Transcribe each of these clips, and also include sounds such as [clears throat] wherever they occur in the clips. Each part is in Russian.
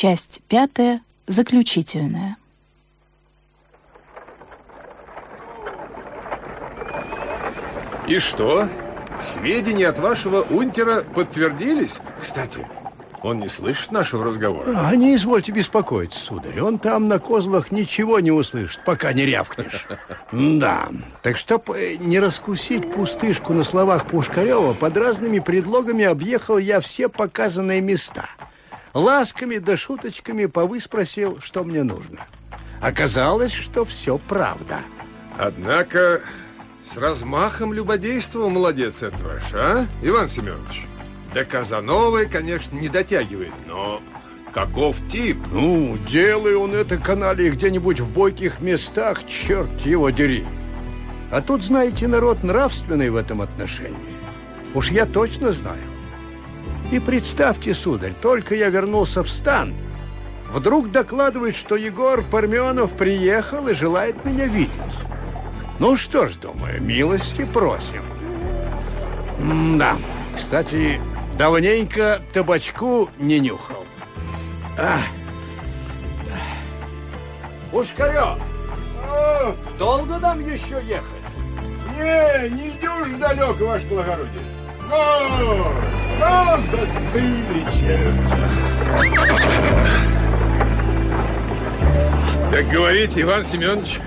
Часть пятая, заключительная. И что? Сведения от вашего унтера подтвердились? Кстати, он не слышит нашего разговора. А не извольте беспокоиться, сударь. Он там на козлах ничего не услышит, пока не рявкнешь. [laughs] Да, так чтоб э, не раскусить пустышку на словах Пушкарева, под разными предлогами объехал я все показанные места. Ласками да шуточками повыспросил, что мне нужно. Оказалось, что все правда. Однако с размахом любодействовал молодец это ваш, а, Иван Семенович? До Казановой, конечно, не дотягивает, но каков тип? Ну, делай он это канале где-нибудь в бойких местах, черт его дери. А тут, знаете, народ нравственный в этом отношении. Уж я точно знаю. И представьте, сударь, только я вернулся в стан, вдруг докладывает, что Егор Парменов приехал и желает меня видеть. Ну что ж, думаю, милости просим. Да, кстати, давненько табачку не нюхал. А. Пушкарев! А, долго нам еще ехать? Не, не идешь далеко, ваше благородие. Но, но застыли черти. Так говорите, Иван Семенович,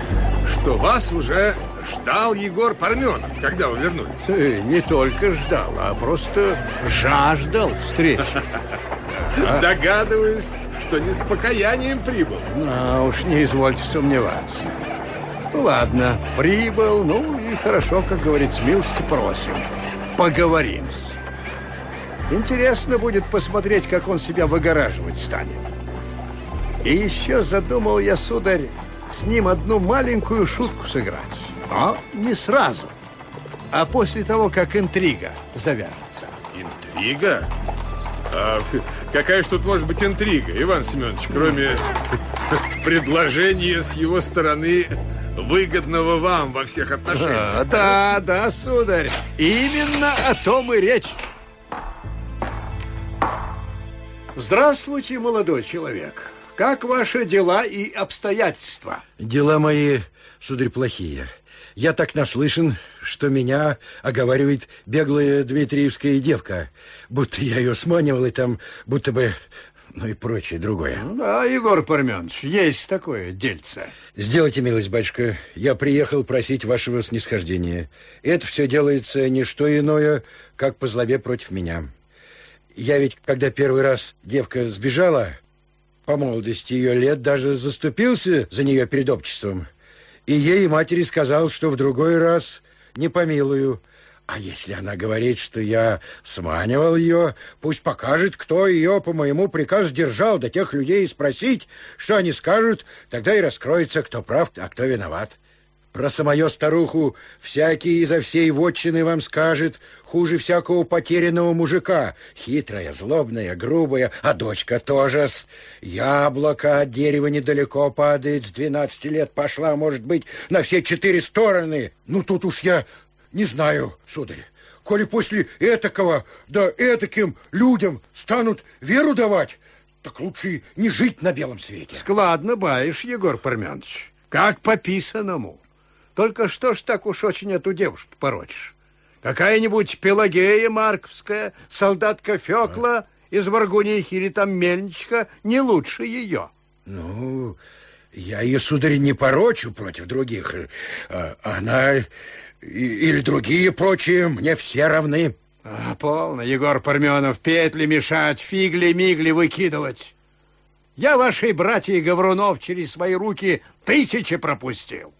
что вас уже ждал Егор Парменов, когда вы вернулись? Э, Не только ждал, а просто жаждал встречи. [laughs] Догадываюсь, что не с покаянием прибыл. А уж не извольте сомневаться. Ну, ладно, прибыл, ну и хорошо, как говорит, с милости просим. Поговорим. Интересно будет посмотреть, как он себя выгораживать станет. И еще задумал я, сударь, с ним одну маленькую шутку сыграть. Но не сразу, а после того, как интрига завяжется. Интрига? А какая ж тут может быть интрига, Иван Семенович, кроме [laughs] предложения с его стороны выгодного вам во всех отношениях? А, да, да, сударь, именно о том и речь. Здравствуйте, молодой человек. Как ваши дела и обстоятельства? Дела мои, сударь, плохие. Я так наслышан, что меня оговаривает беглая дмитриевская девка. Будто я ее сманивал, и там будто бы... Ну и прочее, другое. Ну Да, Егор Парменович, есть такое дельце. Сделайте милость, батюшка. Я приехал просить вашего снисхождения. Это все делается не что иное, как по злобе против меня. Я ведь, когда первый раз девка сбежала, по молодости ее лет даже заступился за нее перед обществом. И ей матери сказал, что в другой раз не помилую. А если она говорит, что я сманивал ее, пусть покажет, кто ее по моему приказу держал, до тех людей и спросить, что они скажут, тогда и раскроется, кто прав, а кто виноват. Про самую старуху всякий изо всей вотчины вам скажет, хуже всякого потерянного мужика. Хитрая, злобная, грубая, а дочка тоже с яблоко от дерева недалеко падает, с 12 лет пошла, может быть, на все четыре стороны. Ну, тут уж я не знаю, сударь. Коли после этакого, да этаким людям станут веру давать, так лучше не жить на белом свете. Складно баишь, Егор Парменович. Как по писаному. Только что ж так уж очень эту девушку порочишь? Какая-нибудь Пелагея Марковская, солдатка Фёкла из Варгунихи или там Мельничка не лучше ее. Ну, я ее, сударь, не порочу против других. А Она или другие прочие мне все равны. А, полно, Егор Парменов, петли мешать, фигли-мигли выкидывать. Я вашей братьей Гаврунов через свои руки тысячи пропустил.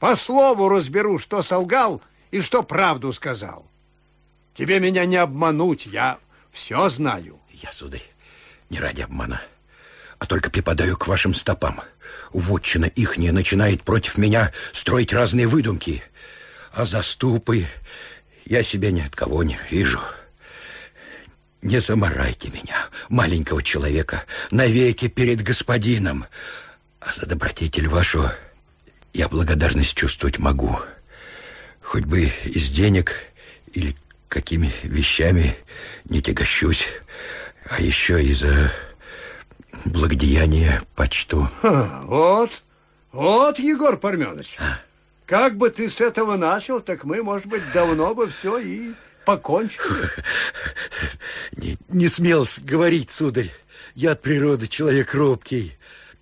По слову разберу, что солгал и что правду сказал. Тебе меня не обмануть, я все знаю. Я, сударь, не ради обмана, а только припадаю к вашим стопам. Вотчина ихняя начинает против меня строить разные выдумки. А заступы я себя ни от кого не вижу. Не заморайте меня, маленького человека, навеки перед господином. А за добродетель вашу я благодарность чувствовать могу. Хоть бы из денег или какими вещами не тягощусь, а еще и за благодеяние почту. Ха, вот, вот, Егор Парменович. Как бы ты с этого начал, так мы, может быть, давно бы все и покончили. [laughs] Не, не смел говорить, сударь. Я от природы человек робкий.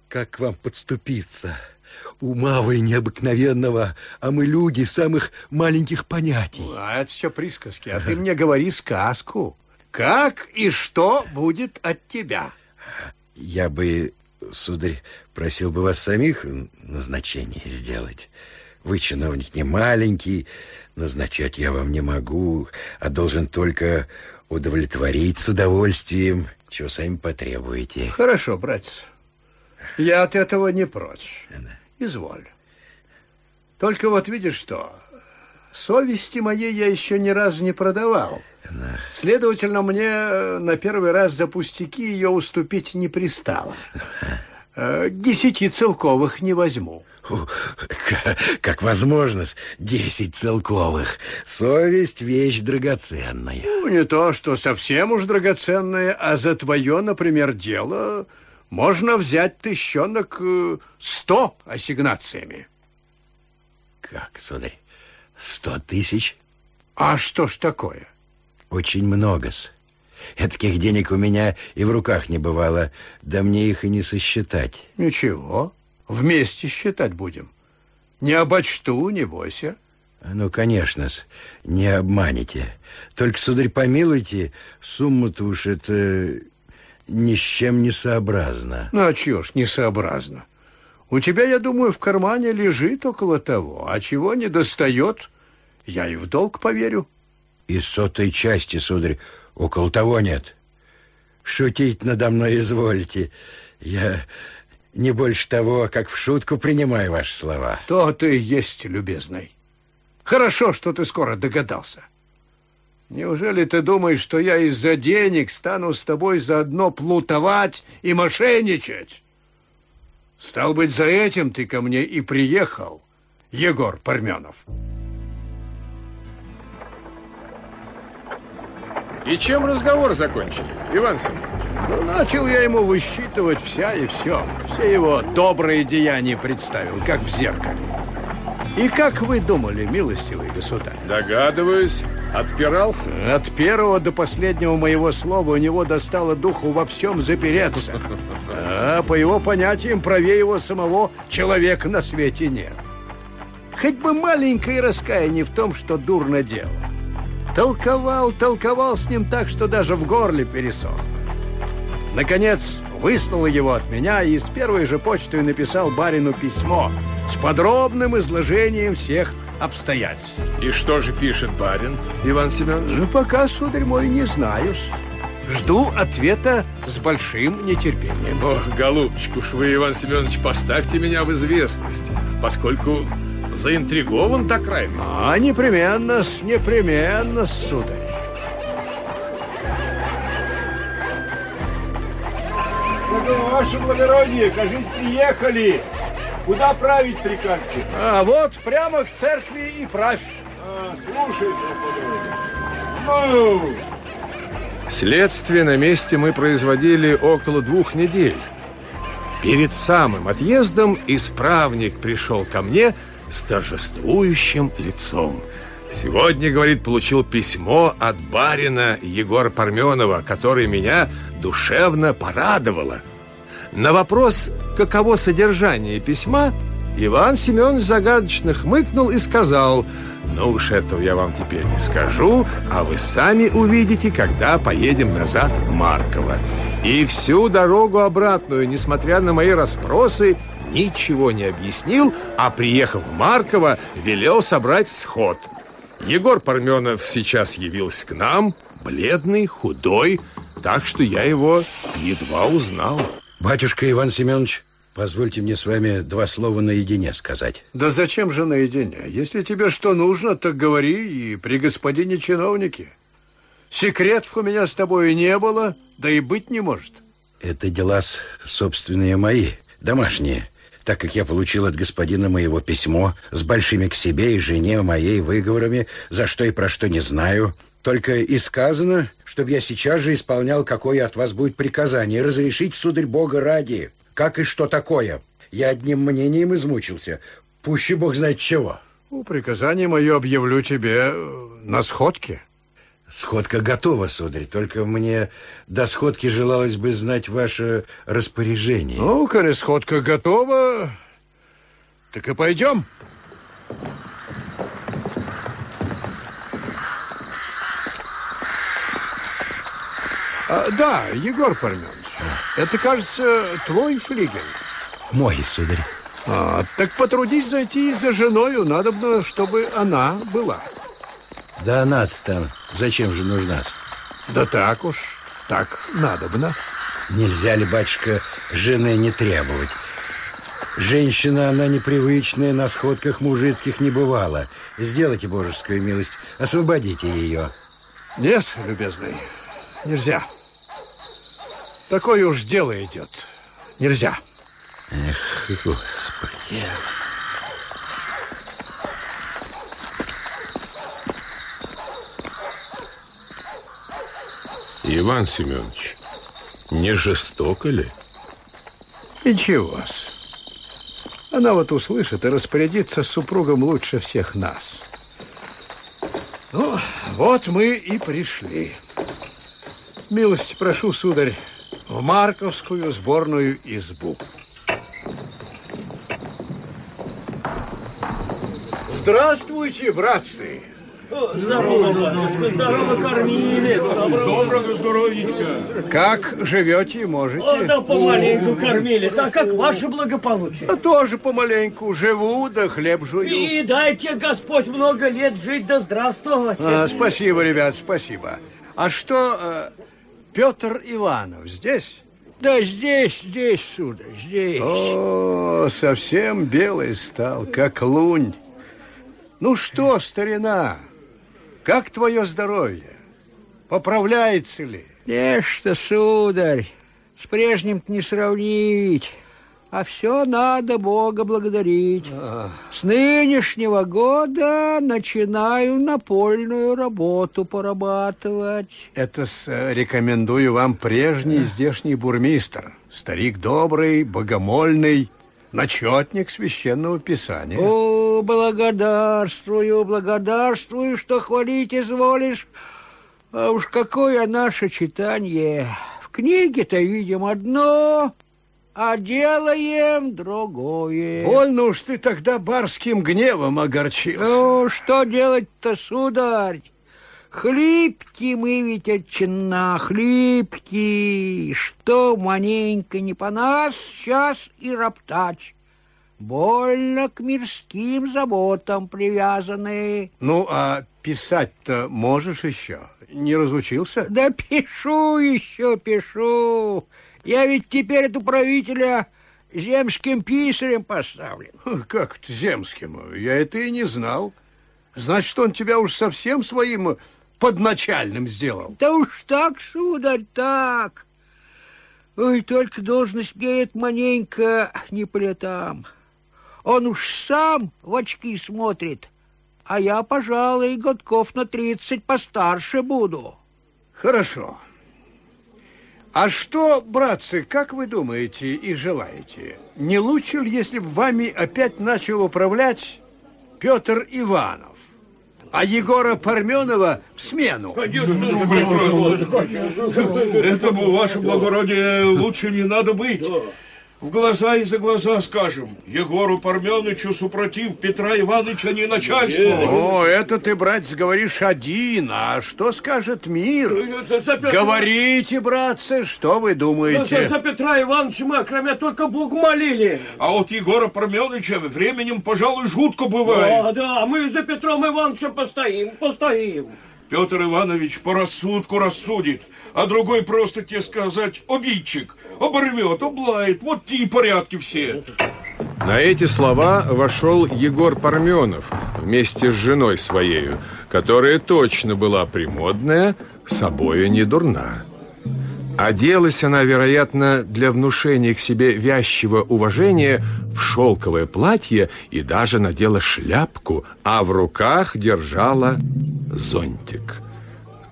Как к вам подступиться? Ума вы необыкновенного, а мы люди самых маленьких понятий. А это все присказки, а ты мне говори сказку. Как и что будет от тебя? Я бы, сударь, просил бы вас самих назначение сделать. Вы чиновник не маленький, назначать я вам не могу, а должен только удовлетворить с удовольствием, чего сами потребуете. Хорошо, братец. Я от этого не прочь. Изволь. Только вот видишь что, совести моей я еще ни разу не продавал. Да. Следовательно, мне на первый раз за пустяки ее уступить не пристало. Э, Десяти целковых не возьму. Как, как возможность, десять целковых. Совесть — вещь драгоценная. Ну, не то, что совсем уж драгоценное, а за твое, например, дело можно взять тыщенок э, сто ассигнациями. Как, сударь, сто тысяч? А что ж такое? Очень много-с. Таких денег у меня и в руках не бывало, да мне их и не сосчитать. Ничего, вместе считать будем. Не обочту, не бойся. Ну, конечно-с, не обманете. Только, сударь, помилуйте, сумма-то уж это ни с чем не сообразно. Ну, а чего ж несообразно? У тебя, я думаю, в кармане лежит около того, а чего не достает, я и в долг поверю. И сотой части, сударь, около того нет. Шутить надо мной извольте. Я не больше того, как в шутку принимаю ваши слова. То ты и есть, любезный. Хорошо, что ты скоро догадался. Неужели ты думаешь, что я из-за денег стану с тобой заодно плутовать и мошенничать? Стал быть, за этим ты ко мне и приехал, Егор Парменов. И чем разговор закончили, Иван Семенович? Ну, начал я ему высчитывать вся и все. Все его добрые деяния представил, как в зеркале. И как вы думали, милостивый государь? Догадываюсь, отпирался. От первого до последнего моего слова у него достало духу во всем запереться. А по его понятиям правее его самого человека на свете нет. Хоть бы маленькое раскаяние в том, что дурно делал. Толковал, толковал с ним так, что даже в горле пересохло. Наконец, выслал его от меня и с первой же почтой написал барину письмо подробным изложением всех обстоятельств. И что же пишет барин, Иван Семенович? Ну, пока, сударь мой, не знаю. Жду ответа с большим нетерпением. Ох, голубчик, уж вы, Иван Семенович, поставьте меня в известность, поскольку заинтригован до крайности. А непременно, с непременно, сударь. Ваше благородие, кажись, приехали. Куда править прикажете? А вот прямо к церкви и правь. А, слушайте, Ну, Следствие на месте мы производили около двух недель. Перед самым отъездом исправник пришел ко мне с торжествующим лицом. Сегодня, говорит, получил письмо от барина Егора Парменова, которое меня душевно порадовало. На вопрос, каково содержание письма, Иван Семенович загадочно хмыкнул и сказал, «Ну уж этого я вам теперь не скажу, а вы сами увидите, когда поедем назад в Марково». И всю дорогу обратную, несмотря на мои расспросы, ничего не объяснил, а, приехав в Марково, велел собрать сход. Егор Парменов сейчас явился к нам, бледный, худой, так что я его едва узнал. Батюшка Иван Семенович, позвольте мне с вами два слова наедине сказать. Да зачем же наедине? Если тебе что нужно, так говори и при господине чиновнике. Секретов у меня с тобой не было, да и быть не может. Это дела собственные мои, домашние. Так как я получил от господина моего письмо с большими к себе и жене моей выговорами, за что и про что не знаю. Только и сказано, чтобы я сейчас же исполнял, какое от вас будет приказание. Разрешить, сударь Бога ради, как и что такое. Я одним мнением измучился. Пуще Бог знает чего. Ну, приказание мое объявлю тебе э, на сходке. Сходка готова, сударь, только мне до сходки желалось бы знать ваше распоряжение. Ну, коли сходка готова, так и пойдем. А, да, Егор Парменович, это, кажется, твой флигель. Мой, сударь. А, так потрудись зайти за женою, надобно, чтобы она была. Да она там зачем же нужна? Да так уж, так надобно. Нельзя ли, батюшка, жены не требовать? Женщина, она непривычная, на сходках мужицких не бывала. Сделайте божескую милость, освободите ее. Нет, любезный, нельзя. Такое уж дело идет. Нельзя. Эх, господи. Иван Семенович, не жестоко ли? Ничего-с. Она вот услышит и распорядится с супругом лучше всех нас. Ну, вот мы и пришли. Милости прошу, сударь, в Марковскую сборную избу. Здравствуйте, братцы! Здорово, батюшка, здорово кормили. Доброго здоровичка. Как живете и можете? О, да помаленьку кормились. А как ваше благополучие? А тоже помаленьку живу, да хлеб жую. И дайте Господь много лет жить да здравствовать. А, спасибо, ребят, спасибо. А что, э, Петр Иванов здесь? Да здесь, здесь, сударь, здесь. О, совсем белый стал, как лунь. Ну что, старина, как твое здоровье? Поправляется ли? Нечто, сударь, с прежним не сравнить. А все надо Бога благодарить. С нынешнего года начинаю напольную работу порабатывать. Это с, э, рекомендую вам прежний здешний бурмистр. Старик добрый, богомольный, начетник священного писания. О, благодарствую, благодарствую, что хвалить изволишь. А уж какое наше читание. В книге-то видим одно, а делаем другое. Больно уж ты тогда барским гневом огорчился. Ну, что делать-то, сударь? Хлипки мы ведь отчина, хлипки. Что маленько не по нас, сейчас и роптать. Больно к мирским заботам привязаны. Ну, а писать-то можешь еще? Не разучился? Да пишу еще, пишу. Я ведь теперь от управителя земским писарем поставлен. Как это земским? Я это и не знал. Значит, он тебя уж совсем своим подначальным сделал. Да уж так, сударь, так. Ой, только должность мне маненько не по летам. Он уж сам в очки смотрит, а я, пожалуй, годков на тридцать постарше буду. Хорошо. А что, братцы, как вы думаете и желаете? Не лучше ли, если бы вами опять начал управлять Петр Иванов, а Егора Парменова в смену? Этому, ваше благородие, лучше не надо быть. В глаза и за глаза скажем. Егору Парменычу супротив Петра Ивановича не начальство. О, это ты, братец, говоришь один, а что скажет мир? Говорите, братцы, что вы За, думаете? за Петра Ивановича мы, кроме только Бог молили. А вот Егора Парменыча временем, пожалуй, жутко бывает. Да, да, мы за Петром Ивановичем постоим, постоим. Петр Иванович по рассудку рассудит, а другой просто, тебе сказать, обидчик. Оборвет, облает, вот те и порядки все. На эти слова вошел Егор Парменов вместе с женой своею, которая точно была премодная, собою не дурна. Оделась она, вероятно, для внушения к себе вязчего уважения в шелковое платье и даже надела шляпку, а в руках держала зонтик.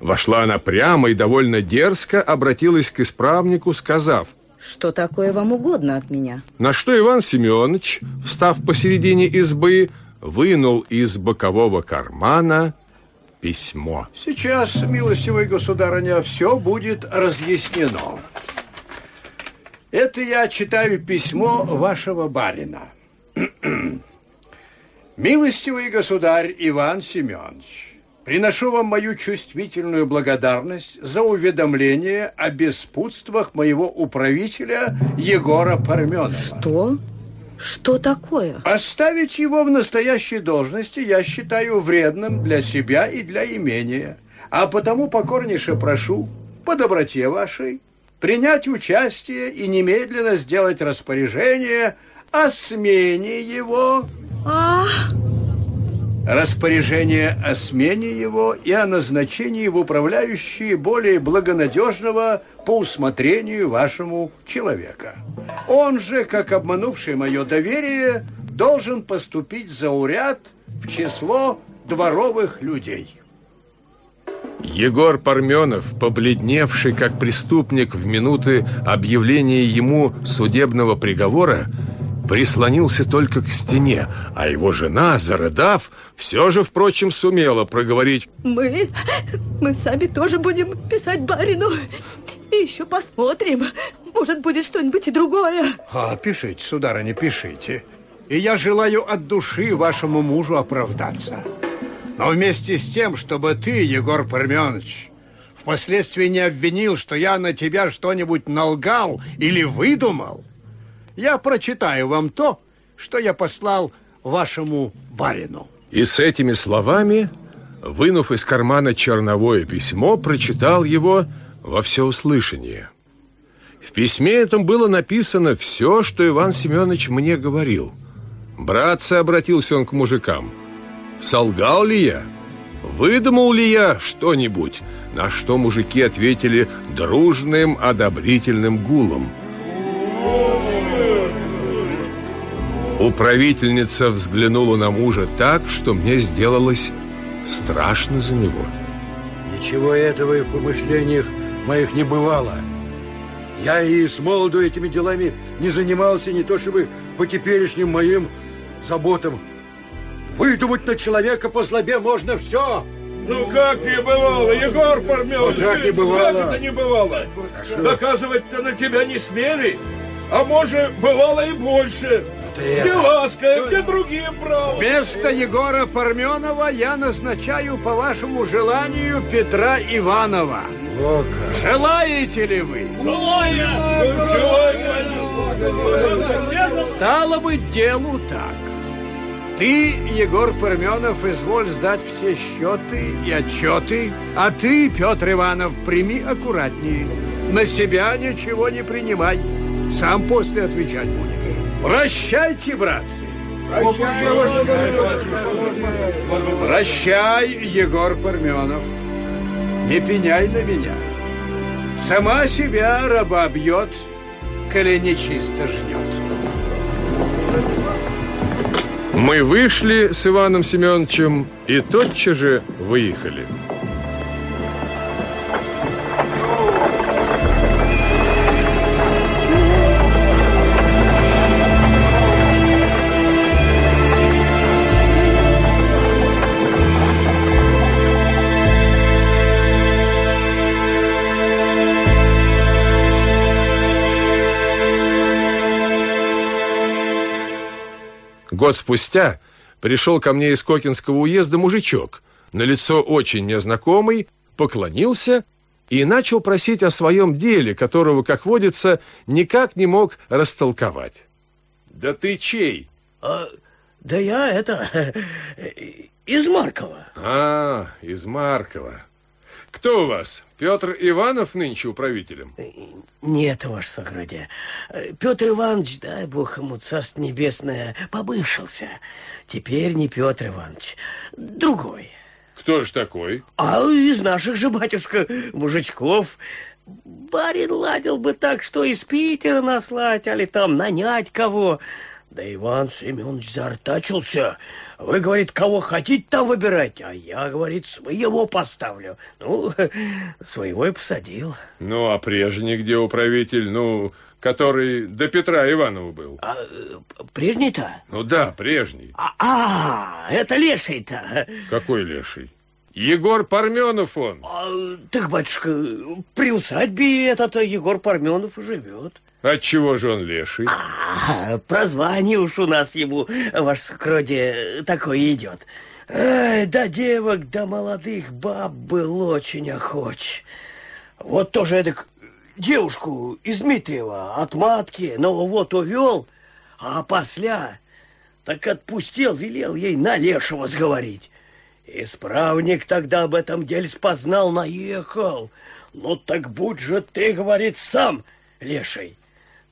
Вошла она прямо и довольно дерзко обратилась к исправнику, сказав, Что такое вам угодно от меня? на что Иван Семенович, встав посередине избы, вынул из бокового кармана письмо. Сейчас, милостивый государыня, все будет разъяснено. Это я читаю письмо вашего барина. [clears throat] Милостивый государь Иван Семенович, приношу вам мою чувствительную благодарность за уведомление о беспутствах моего управителя Егора Парменова. Что? Что такое? Оставить его в настоящей должности я считаю вредным для себя и для имения. А потому покорнейше прошу, по доброте вашей, принять участие и немедленно сделать распоряжение о смене его. А, Распоряжение о смене его и о назначении в управляющие более благонадежного по усмотрению вашему человека. Он же, как обманувший мое доверие, должен поступить за уряд в число дворовых людей. Егор Парменов, побледневший как преступник в минуты объявления ему судебного приговора, прислонился только к стене, а его жена, зарыдав, все же, впрочем, сумела проговорить мы, мы сами тоже будем писать барину. И еще посмотрим. Может, будет что-нибудь и другое. А, пишите, сударыня, пишите. И я желаю от души вашему мужу оправдаться. Но вместе с тем, чтобы ты, Егор Парменович, впоследствии не обвинил, что я на тебя что-нибудь налгал или выдумал, я прочитаю вам то, что я послал вашему барину. И с этими словами, вынув из кармана черновое письмо, прочитал его во всеуслышание. В письме этом было написано все, что Иван Семенович мне говорил. Братцы, обратился он к мужикам. Солгал ли я? Выдумал ли я что-нибудь? На что мужики ответили дружным одобрительным гулом. Управительница взглянула на мужа так, что мне сделалось страшно за него. Ничего этого и в помышлениях моих не бывало. Я и с молоду этими делами не занимался, не то чтобы по теперешним моим заботам. Выдумать на человека по злобе можно все. Ну как не бывало, Егор Парменович? Вот так не бывало. Как это не бывало? Доказывать-то на тебя не смели. А может, бывало и больше. Это- Где ласка, где другие правы. Вместо Егора Парменова я назначаю по вашему желанию Петра Иванова. О, как. Желаете ли вы? Желаю, Стало быть, делу так. Ты, Егор Парменов, изволь сдать все счеты и отчеты, а ты, Петр Иванов, прими аккуратнее. На себя ничего не принимай. Сам после отвечать будешь. Прощайте, братцы. Прощай, Егор Парменов. Не пеняй на меня. Сама себя раба бьет, коли нечисто жнет. Мы вышли с Иваном Семеновичем и тотчас же выехали. Год спустя пришел ко мне из Кокинского уезда мужичок, на лицо очень незнакомый, поклонился и начал просить о своем деле, которого, как водится, никак не мог растолковать. «Да ты чей?» А, да я это [laughs] из Маркова. «А, из Маркова. Кто у вас? Петр Иванов нынче управителем?» Нет, ваше соградие. Петр Иванович, дай бог ему царство небесное, побывшился. Теперь не Петр Иванович, другой. «Кто ж такой?» А из наших же, батюшка, мужичков, барин ладил бы так, что из Питера наслать, али там нанять кого. Да Иван Семенович заортачился. Вы, говорит, кого хотите, там выбирайте, а я, говорит, своего поставлю. Ну, [laughs] своего и посадил. Ну, а прежний где управитель, ну, который до Петра Иванова был? А, прежний-то? Ну да, прежний. А, а это леший-то. Какой леший? Егор Парменов он. А, так, батюшка, при усадьбе этот Егор Парменов и живет. Отчего же он леший? А, прозвание уж у нас ему, ваш скроде, такое идет. Эй, да девок, да молодых баб был очень охоч. Вот тоже эдак девушку из Дмитриева от матки, но вот увел, а после так отпустил, велел ей на лешего сговорить. Исправник тогда об этом деле спознал, наехал. Ну так будь же ты, говорит, сам леший.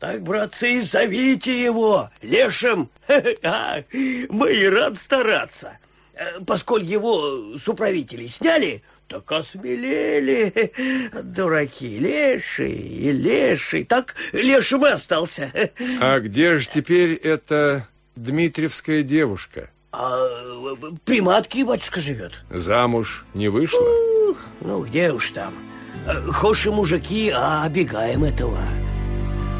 Так, братцы, зовите его лешим. [laughs] Мы и рад стараться. Э, поскольку его с управителей сняли, так осмелели. [laughs] Дураки, леший и леший. Так лешим и остался. [laughs] А где же теперь эта Дмитриевская девушка? А при матке батюшка живет. Замуж не вышла? Ну, где уж там. Хоши мужики, а обегаем этого.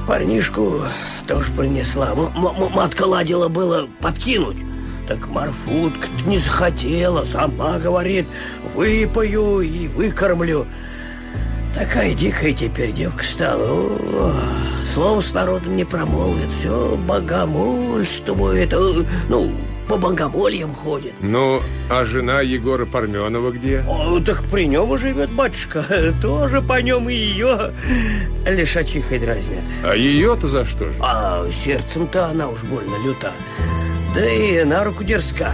Парнишку тоже принесла. М -м Матка ладила было подкинуть. Так Марфутка не захотела, сама говорит, выпою и выкормлю. Такая дикая теперь девка стала. О, слово с народом не промолвит, все богомольствует, ну, по богомольям ходит. Ну, а жена Егора Парменова где? О, так при нем и живет батюшка. [laughs] Тоже по нем и ее лишачихой дразнят. А ее-то за что же? А сердцем-то она уж больно люта. Да и на руку дерзка.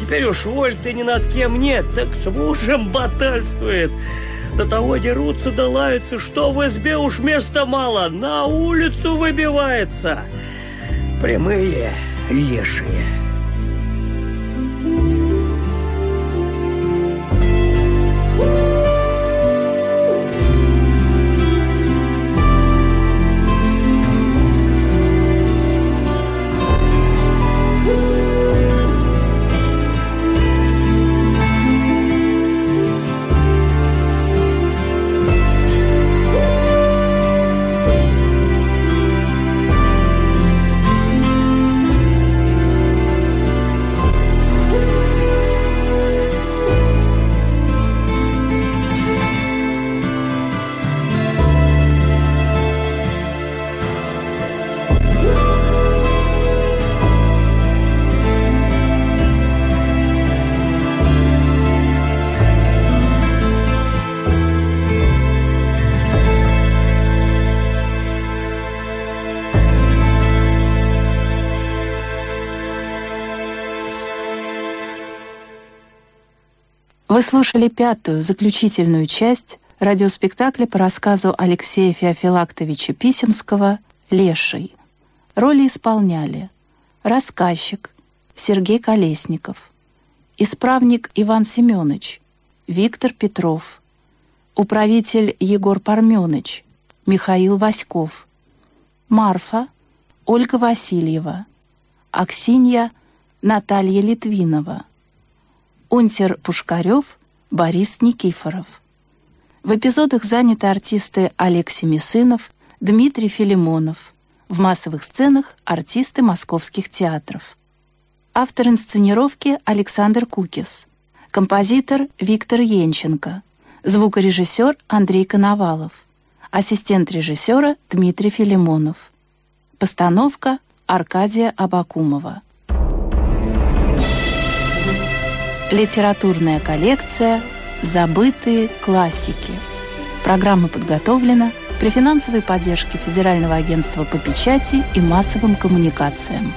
Теперь уж воль-то ни над кем нет, так с мужем батальствует. До того дерутся да лаются, что в избе уж места мало, на улицу выбивается. Прямые лешие. Вы слушали пятую, заключительную часть радиоспектакля по рассказу Алексея Феофилактовича Писемского «Леший». Роли исполняли рассказчик Сергей Колесников, исправник Иван Семенович, Виктор Петров, управитель Егор Парменыч, Михаил Васьков, Марфа, Ольга Васильева, Аксинья, Наталья Литвинова, Унтер Пушкарев, Борис Никифоров. В эпизодах заняты артисты Алексей Месынов, Дмитрий Филимонов. В массовых сценах артисты московских театров. Автор инсценировки Александр Кукис. Композитор Виктор Янченко. Звукорежиссер Андрей Коновалов. Ассистент режиссера Дмитрий Филимонов. Постановка Аркадия Абакумова. Литературная коллекция «Забытые классики». Программа подготовлена при финансовой поддержке Федерального агентства по печати и массовым коммуникациям.